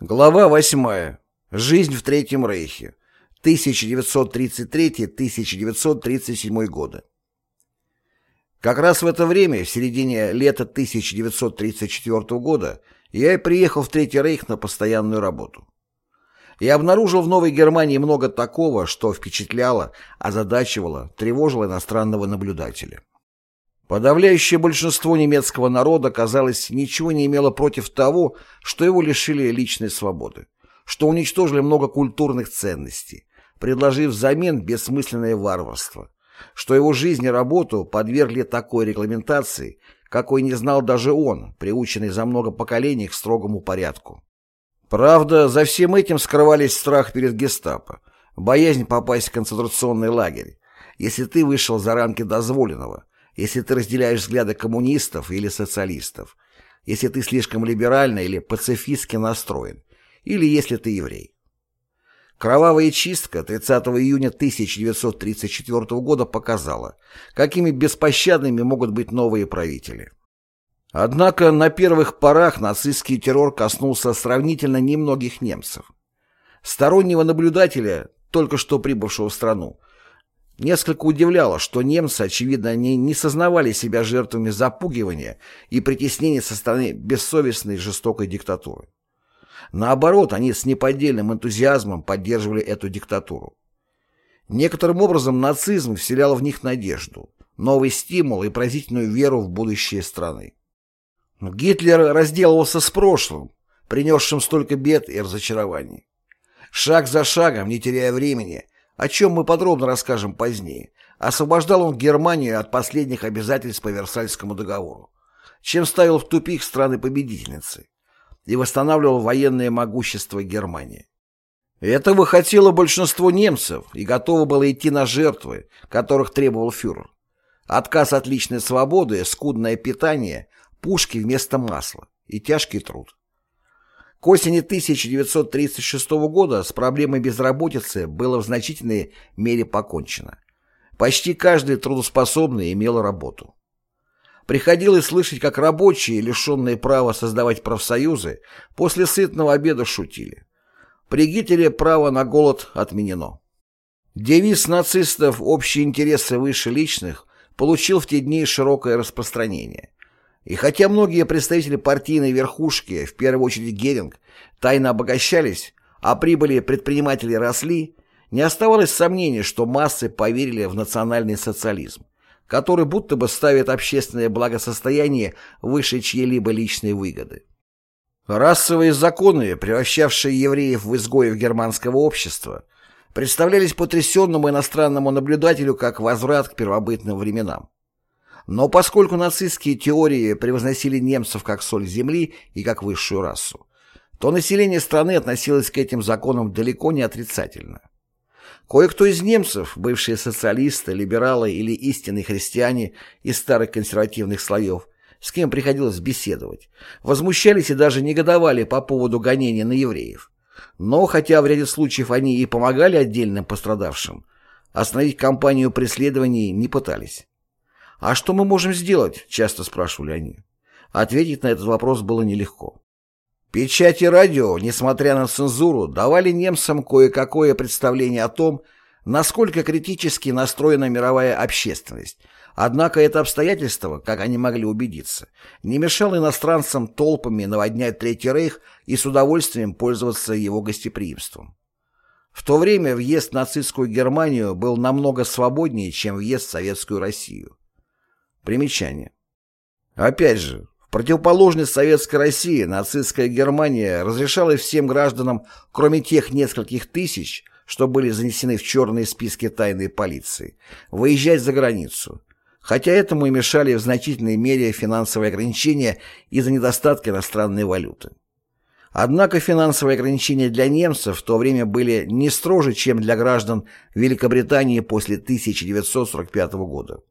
Глава 8. Жизнь в Третьем Рейхе. 1933-1937 годы. Как раз в это время, в середине лета 1934 года, я и приехал в Третий Рейх на постоянную работу. Я обнаружил в Новой Германии много такого, что впечатляло, озадачивало, тревожило иностранного наблюдателя. Подавляющее большинство немецкого народа, казалось, ничего не имело против того, что его лишили личной свободы, что уничтожили много культурных ценностей, предложив взамен бессмысленное варварство, что его жизнь и работу подвергли такой регламентации, какой не знал даже он, приученный за много поколений к строгому порядку. Правда, за всем этим скрывались страх перед гестапо, боязнь попасть в концентрационный лагерь, если ты вышел за рамки дозволенного, если ты разделяешь взгляды коммунистов или социалистов, если ты слишком либерально или пацифистски настроен, или если ты еврей. Кровавая чистка 30 июня 1934 года показала, какими беспощадными могут быть новые правители. Однако на первых порах нацистский террор коснулся сравнительно немногих немцев. Стороннего наблюдателя, только что прибывшего в страну, Несколько удивляло, что немцы, очевидно, не, не сознавали себя жертвами запугивания и притеснения со стороны бессовестной жестокой диктатуры. Наоборот, они с неподдельным энтузиазмом поддерживали эту диктатуру. Некоторым образом нацизм вселял в них надежду, новый стимул и поразительную веру в будущее страны. Гитлер разделывался с прошлым, принесшим столько бед и разочарований. Шаг за шагом, не теряя времени, о чем мы подробно расскажем позднее, освобождал он Германию от последних обязательств по Версальскому договору, чем ставил в тупик страны-победительницы и восстанавливал военное могущество Германии. Этого хотело большинство немцев и готово было идти на жертвы, которых требовал фюрер. Отказ от личной свободы, скудное питание, пушки вместо масла и тяжкий труд. К осени 1936 года с проблемой безработицы было в значительной мере покончено. Почти каждый трудоспособный имел работу. Приходилось слышать, как рабочие, лишенные права создавать профсоюзы, после сытного обеда шутили. При Гитлере право на голод отменено. Девиз нацистов «Общие интересы выше личных» получил в те дни широкое распространение. И хотя многие представители партийной верхушки, в первую очередь Геринг, тайно обогащались, а прибыли предпринимателей росли, не оставалось сомнений, что массы поверили в национальный социализм, который будто бы ставит общественное благосостояние выше чьей-либо личной выгоды. Расовые законы, превращавшие евреев в изгоев германского общества, представлялись потрясенному иностранному наблюдателю как возврат к первобытным временам. Но поскольку нацистские теории превозносили немцев как соль земли и как высшую расу, то население страны относилось к этим законам далеко не отрицательно. Кое-кто из немцев, бывшие социалисты, либералы или истинные христиане из старых консервативных слоев, с кем приходилось беседовать, возмущались и даже негодовали по поводу гонения на евреев. Но, хотя в ряде случаев они и помогали отдельным пострадавшим, остановить кампанию преследований не пытались. «А что мы можем сделать?» – часто спрашивали они. Ответить на этот вопрос было нелегко. Печать и радио, несмотря на цензуру, давали немцам кое-какое представление о том, насколько критически настроена мировая общественность. Однако это обстоятельство, как они могли убедиться, не мешало иностранцам толпами наводнять Третий Рейх и с удовольствием пользоваться его гостеприимством. В то время въезд в нацистскую Германию был намного свободнее, чем въезд в Советскую Россию. Примечание. Опять же, в противоположность Советской России нацистская Германия разрешала всем гражданам, кроме тех нескольких тысяч, что были занесены в черные списки тайной полиции, выезжать за границу, хотя этому и мешали в значительной мере финансовые ограничения из-за недостатка иностранной валюты. Однако финансовые ограничения для немцев в то время были не строже, чем для граждан Великобритании после 1945 года.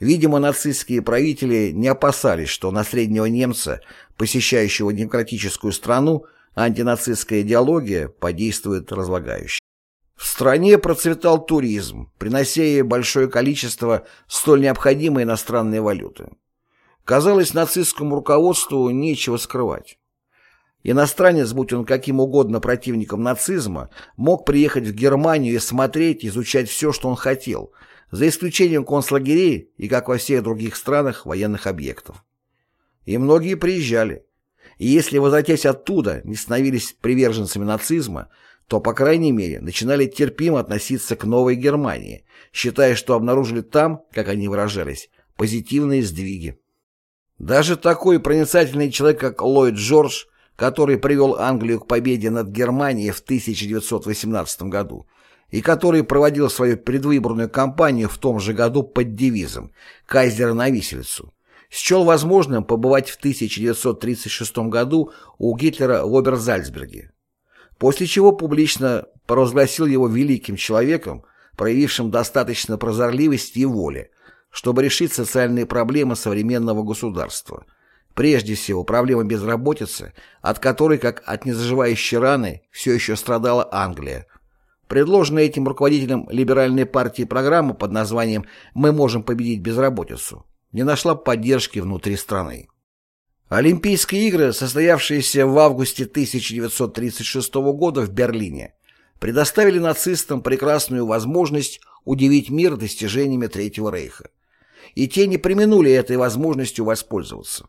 Видимо, нацистские правители не опасались, что на среднего немца, посещающего демократическую страну, антинацистская идеология подействует разлагающе. В стране процветал туризм, принося большое количество столь необходимой иностранной валюты. Казалось, нацистскому руководству нечего скрывать. Иностранец, будь он каким угодно противником нацизма, мог приехать в Германию и смотреть, изучать все, что он хотел, за исключением концлагерей и, как во всех других странах, военных объектов. И многие приезжали. И если, возвратясь оттуда, не становились приверженцами нацизма, то, по крайней мере, начинали терпимо относиться к Новой Германии, считая, что обнаружили там, как они выражались, позитивные сдвиги. Даже такой проницательный человек, как Ллойд Джордж, который привел Англию к победе над Германией в 1918 году и который проводил свою предвыборную кампанию в том же году под девизом «Кайзера на виселицу», счел возможным побывать в 1936 году у Гитлера в Оберзальцберге, после чего публично провозгласил его великим человеком, проявившим достаточно прозорливости и воли, чтобы решить социальные проблемы современного государства – Прежде всего, проблема безработицы, от которой, как от незаживающей раны, все еще страдала Англия. Предложенная этим руководителем либеральной партии программа под названием «Мы можем победить безработицу» не нашла поддержки внутри страны. Олимпийские игры, состоявшиеся в августе 1936 года в Берлине, предоставили нацистам прекрасную возможность удивить мир достижениями Третьего Рейха. И те не применули этой возможностью воспользоваться.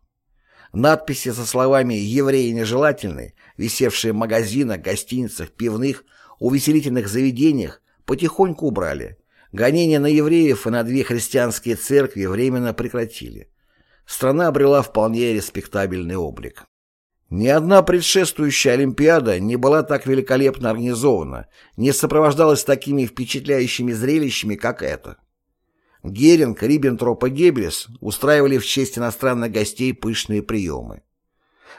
Надписи со словами «евреи нежелательны», висевшие в магазинах, гостиницах, пивных, увеселительных заведениях, потихоньку убрали. Гонения на евреев и на две христианские церкви временно прекратили. Страна обрела вполне респектабельный облик. Ни одна предшествующая Олимпиада не была так великолепно организована, не сопровождалась такими впечатляющими зрелищами, как эта. Геринг, Риббентроп и Геббельс устраивали в честь иностранных гостей пышные приемы.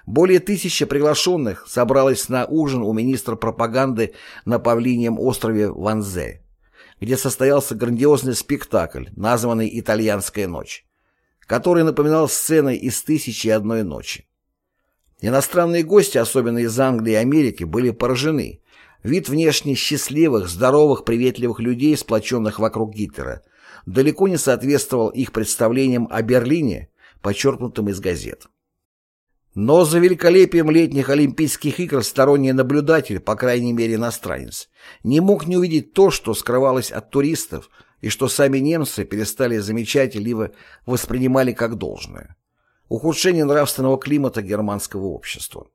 Более тысячи приглашенных собралось на ужин у министра пропаганды на Павлиньем острове Ванзе, где состоялся грандиозный спектакль, названный «Итальянская ночь», который напоминал сцены из «Тысячи и одной ночи». Иностранные гости, особенно из Англии и Америки, были поражены. Вид внешне счастливых, здоровых, приветливых людей, сплоченных вокруг Гитлера, далеко не соответствовал их представлениям о Берлине, подчеркнутым из газет. Но за великолепием летних Олимпийских игр сторонний наблюдатель, по крайней мере иностранец, не мог не увидеть то, что скрывалось от туристов и что сами немцы перестали замечать либо воспринимали как должное. Ухудшение нравственного климата германского общества.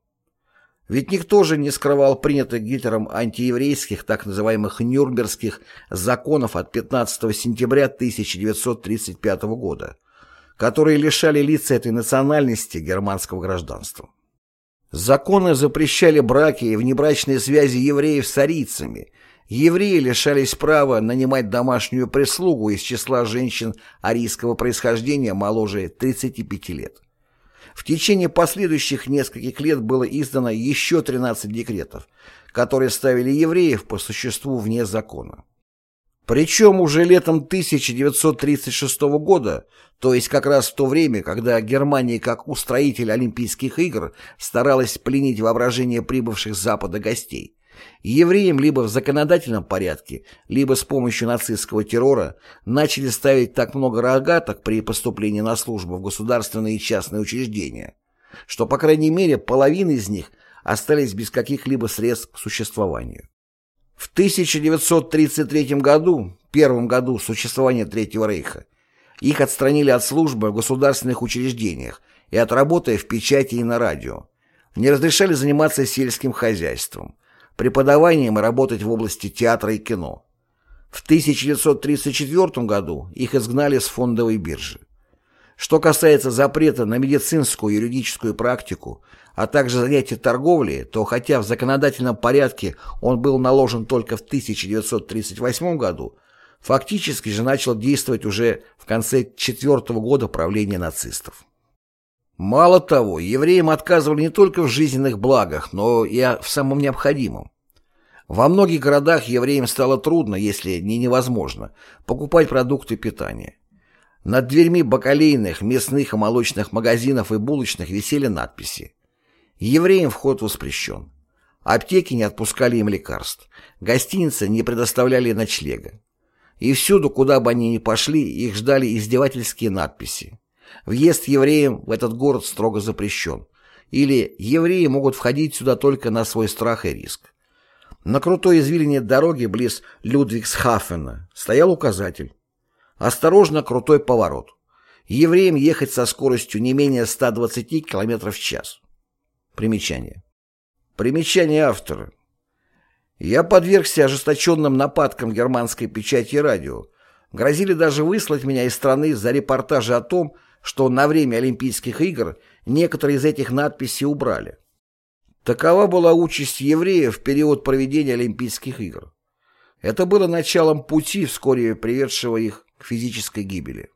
Ведь никто же не скрывал принятых Гитлером антиеврейских так называемых Нюрнбергских законов от 15 сентября 1935 года, которые лишали лица этой национальности германского гражданства. Законы запрещали браки и внебрачные связи евреев с арийцами. Евреи лишались права нанимать домашнюю прислугу из числа женщин арийского происхождения моложе 35 лет. В течение последующих нескольких лет было издано еще 13 декретов, которые ставили евреев по существу вне закона. Причем уже летом 1936 года, то есть как раз в то время, когда Германия как устроитель Олимпийских игр старалась пленить воображение прибывших с Запада гостей, Евреям либо в законодательном порядке, либо с помощью нацистского террора начали ставить так много рогаток при поступлении на службу в государственные и частные учреждения, что, по крайней мере, половина из них остались без каких-либо средств к существованию. В 1933 году, первом году существования Третьего Рейха, их отстранили от службы в государственных учреждениях и от работы в печати и на радио. Не разрешали заниматься сельским хозяйством, преподаванием и работать в области театра и кино. В 1934 году их изгнали с фондовой биржи. Что касается запрета на медицинскую и юридическую практику, а также занятия торговлей, то хотя в законодательном порядке он был наложен только в 1938 году, фактически же начал действовать уже в конце четвертого года правления нацистов. Мало того, евреям отказывали не только в жизненных благах, но и в самом необходимом. Во многих городах евреям стало трудно, если не невозможно, покупать продукты питания. Над дверьми бакалейных, мясных и молочных магазинов и булочных висели надписи. Евреям вход воспрещен. Аптеки не отпускали им лекарств. Гостиницы не предоставляли ночлега. И всюду, куда бы они ни пошли, их ждали издевательские надписи. Въезд евреям в этот город строго запрещен. или «евреи могут входить сюда только на свой страх и риск». На крутой извилине дороги близ Людвигсхафена стоял указатель. Осторожно, крутой поворот. Евреям ехать со скоростью не менее 120 км в час. Примечание. Примечание автора. Я подвергся ожесточенным нападкам германской печати и радио. Грозили даже выслать меня из страны за репортажи о том, что на время Олимпийских игр некоторые из этих надписей убрали. Такова была участь евреев в период проведения Олимпийских игр. Это было началом пути, вскоре приведшего их к физической гибели.